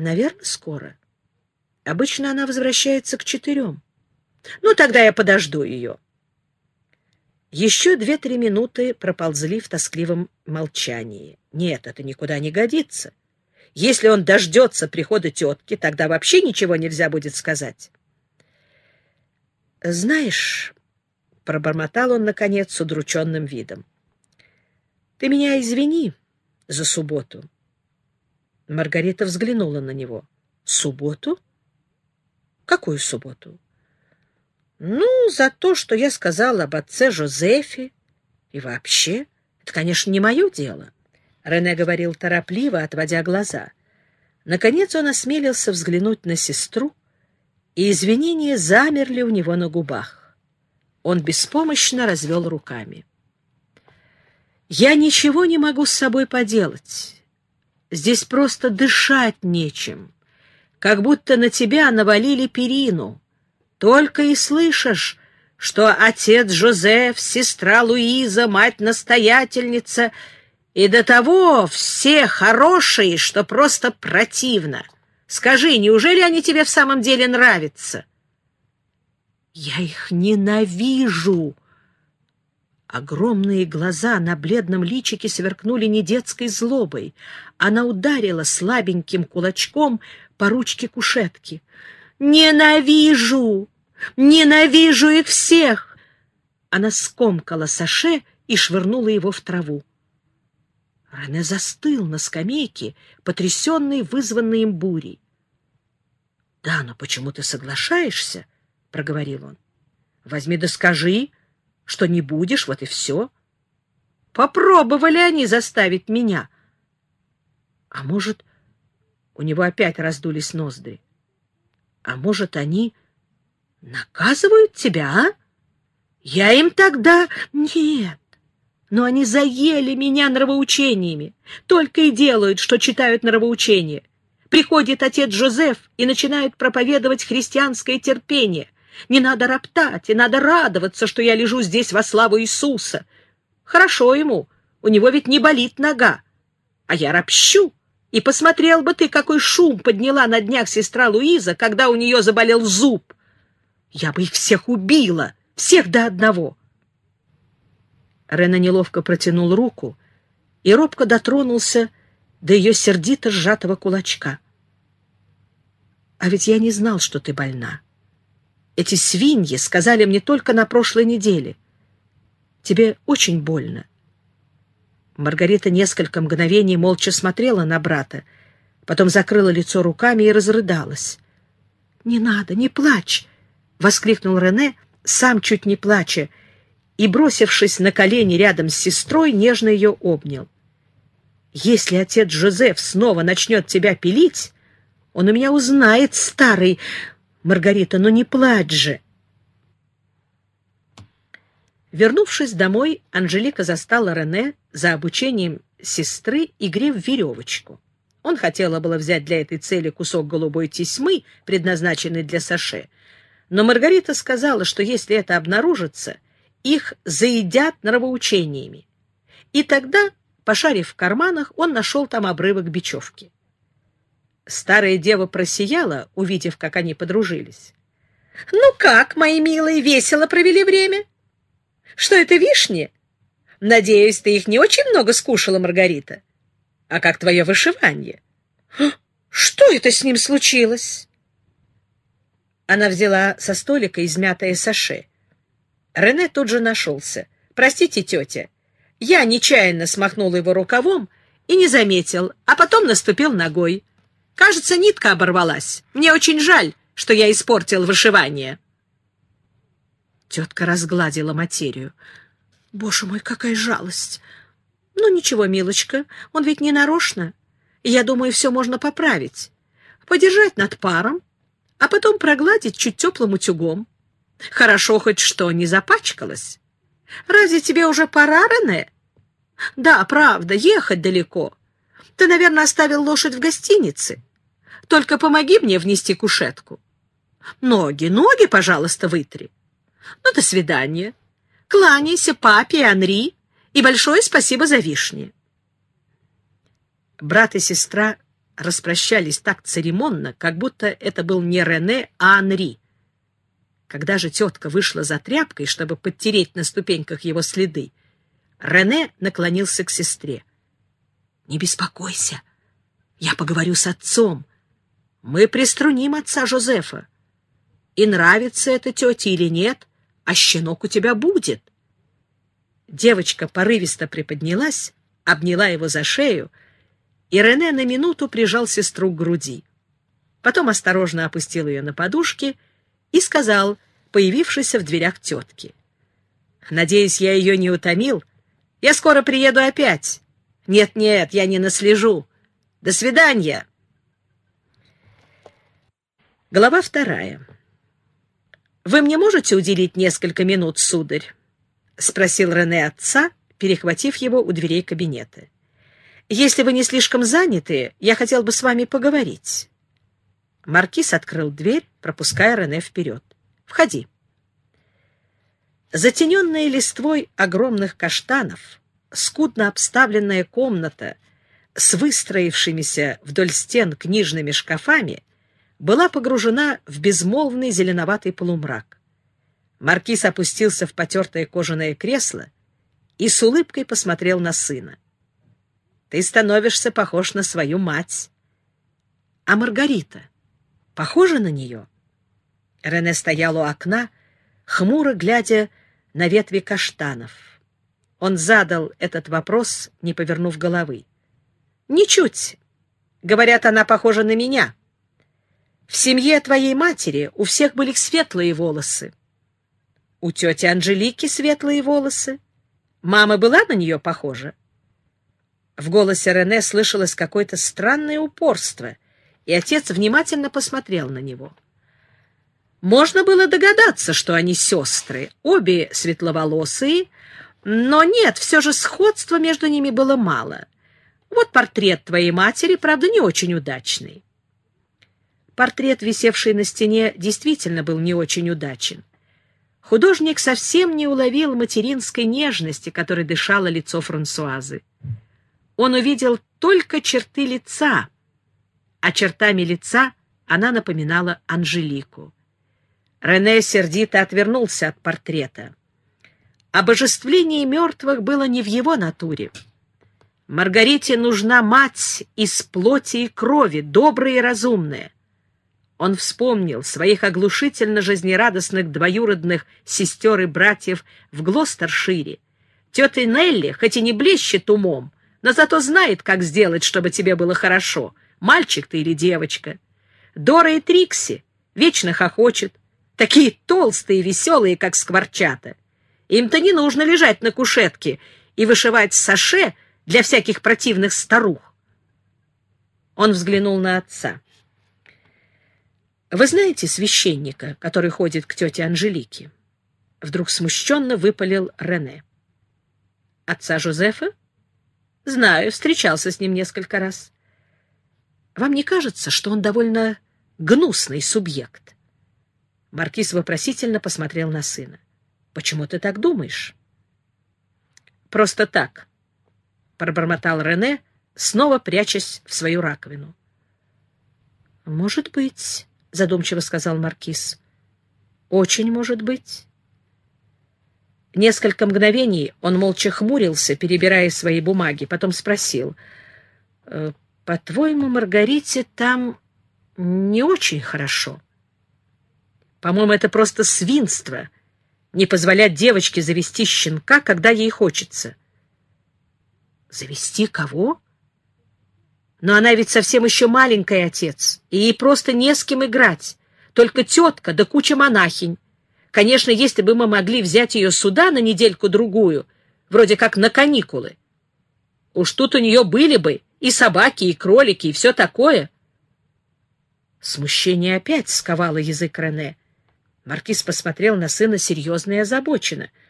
Наверное, скоро. Обычно она возвращается к четырем. Ну, тогда я подожду ее. Еще две-три минуты проползли в тоскливом молчании. Нет, это никуда не годится. Если он дождется прихода тетки, тогда вообще ничего нельзя будет сказать. «Знаешь...» — пробормотал он, наконец, с удрученным видом. «Ты меня извини за субботу». Маргарита взглянула на него. «Субботу? Какую субботу?» Ну, за то, что я сказала об отце Жозефе. И вообще, это, конечно, не мое дело. Рене говорил торопливо, отводя глаза. Наконец он осмелился взглянуть на сестру, и извинения замерли у него на губах. Он беспомощно развел руками. «Я ничего не могу с собой поделать. Здесь просто дышать нечем, как будто на тебя навалили перину». Только и слышишь, что отец Жозеф, сестра Луиза, мать-настоятельница, и до того все хорошие, что просто противно. Скажи, неужели они тебе в самом деле нравятся? Я их ненавижу. Огромные глаза на бледном личике сверкнули не детской злобой. Она ударила слабеньким кулачком по ручке кушетки. «Ненавижу! Ненавижу их всех!» Она скомкала саше и швырнула его в траву. Рене застыл на скамейке, потрясенный вызванной им бурей. — Да, но почему ты соглашаешься? — проговорил он. — Возьми да скажи, что не будешь, вот и все. Попробовали они заставить меня. А может, у него опять раздулись ноздри. А может, они наказывают тебя, а? Я им тогда... Нет. Но они заели меня нравоучениями. Только и делают, что читают нравоучения. Приходит отец Жозеф и начинает проповедовать христианское терпение. Не надо роптать, и надо радоваться, что я лежу здесь во славу Иисуса. Хорошо ему, у него ведь не болит нога. А я ропщу, и посмотрел бы ты, какой шум подняла на днях сестра Луиза, когда у нее заболел зуб. Я бы их всех убила, всех до одного. Рена неловко протянул руку и робко дотронулся до ее сердито сжатого кулачка. А ведь я не знал, что ты больна. Эти свиньи сказали мне только на прошлой неделе. Тебе очень больно. Маргарита несколько мгновений молча смотрела на брата, потом закрыла лицо руками и разрыдалась. — Не надо, не плачь! — воскликнул Рене, сам чуть не плача, и, бросившись на колени рядом с сестрой, нежно ее обнял. — Если отец Жозеф снова начнет тебя пилить, он у меня узнает, старый... Маргарита, ну не плачь же! — Вернувшись домой, Анжелика застала Рене за обучением сестры игре в веревочку. Он хотела было взять для этой цели кусок голубой тесьмы, предназначенный для Саше, но Маргарита сказала, что если это обнаружится, их заедят нравоучениями. И тогда, пошарив в карманах, он нашел там обрывок бечевки. Старая дева просияла, увидев, как они подружились. — Ну как, мои милые, весело провели время? Что это вишни? Надеюсь, ты их не очень много скушала, Маргарита. А как твое вышивание? Что это с ним случилось? Она взяла со столика измятое саше. Рене тут же нашелся. «Простите, тетя, я нечаянно смахнул его рукавом и не заметил, а потом наступил ногой. Кажется, нитка оборвалась. Мне очень жаль, что я испортил вышивание». Тетка разгладила материю. Боже мой, какая жалость! Ну, ничего, милочка, он ведь не нарочно. Я думаю, все можно поправить. Подержать над паром, а потом прогладить чуть теплым утюгом. Хорошо хоть что не запачкалось. Разве тебе уже пора, Рене? Да, правда, ехать далеко. Ты, наверное, оставил лошадь в гостинице. Только помоги мне внести кушетку. Ноги, ноги, пожалуйста, вытри. Ну, до свидания. Кланяйся папе и Анри, и большое спасибо за вишни. Брат и сестра распрощались так церемонно, как будто это был не Рене, а Анри. Когда же тетка вышла за тряпкой, чтобы подтереть на ступеньках его следы, Рене наклонился к сестре. — Не беспокойся, я поговорю с отцом. Мы приструним отца Жозефа. И нравится это тете или нет, а щенок у тебя будет. Девочка порывисто приподнялась, обняла его за шею, и Рене на минуту прижал сестру к груди. Потом осторожно опустил ее на подушки и сказал, появившийся в дверях тетки. «Надеюсь, я ее не утомил. Я скоро приеду опять. Нет-нет, я не наслежу. До свидания!» Глава вторая. «Вы мне можете уделить несколько минут, сударь?» — спросил Рене отца, перехватив его у дверей кабинета. «Если вы не слишком заняты, я хотел бы с вами поговорить». Маркиз открыл дверь, пропуская Рене вперед. «Входи». Затененная листвой огромных каштанов, скудно обставленная комната с выстроившимися вдоль стен книжными шкафами была погружена в безмолвный зеленоватый полумрак. Маркиз опустился в потертое кожаное кресло и с улыбкой посмотрел на сына. «Ты становишься похож на свою мать. А Маргарита похожа на нее?» Рене стоял у окна, хмуро глядя на ветви каштанов. Он задал этот вопрос, не повернув головы. «Ничуть. Говорят, она похожа на меня». В семье твоей матери у всех были светлые волосы. У тети Анжелики светлые волосы. Мама была на нее похожа? В голосе Рене слышалось какое-то странное упорство, и отец внимательно посмотрел на него. Можно было догадаться, что они сестры, обе светловолосые, но нет, все же сходства между ними было мало. Вот портрет твоей матери, правда, не очень удачный. Портрет, висевший на стене, действительно был не очень удачен. Художник совсем не уловил материнской нежности, которой дышало лицо Франсуазы. Он увидел только черты лица, а чертами лица она напоминала Анжелику. Рене сердито отвернулся от портрета. Обожествление мертвых было не в его натуре. Маргарите нужна мать из плоти и крови, добрая и разумная. Он вспомнил своих оглушительно жизнерадостных двоюродных сестер и братьев в Глостершире. Тетя Нелли, хоть и не блещет умом, но зато знает, как сделать, чтобы тебе было хорошо, мальчик ты или девочка. Дора и Трикси вечно хохочет, такие толстые и веселые, как скворчата. Им-то не нужно лежать на кушетке и вышивать саше для всяких противных старух. Он взглянул на отца. Вы знаете священника, который ходит к тете Анжелике? Вдруг смущенно выпалил Рене. Отца Жозефа? Знаю, встречался с ним несколько раз. Вам не кажется, что он довольно гнусный субъект? Маркиз вопросительно посмотрел на сына. Почему ты так думаешь? Просто так, пробормотал Рене, снова прячась в свою раковину. Может быть, — задумчиво сказал Маркиз. «Очень может быть». Несколько мгновений он молча хмурился, перебирая свои бумаги, потом спросил. «Э, «По-твоему, Маргарите там не очень хорошо?» «По-моему, это просто свинство — не позволять девочке завести щенка, когда ей хочется». «Завести кого?» Но она ведь совсем еще маленькая, отец, и ей просто не с кем играть. Только тетка да куча монахинь. Конечно, если бы мы могли взять ее сюда на недельку-другую, вроде как на каникулы. Уж тут у нее были бы и собаки, и кролики, и все такое. Смущение опять сковало язык Рене. Маркиз посмотрел на сына серьезно и озабоченно —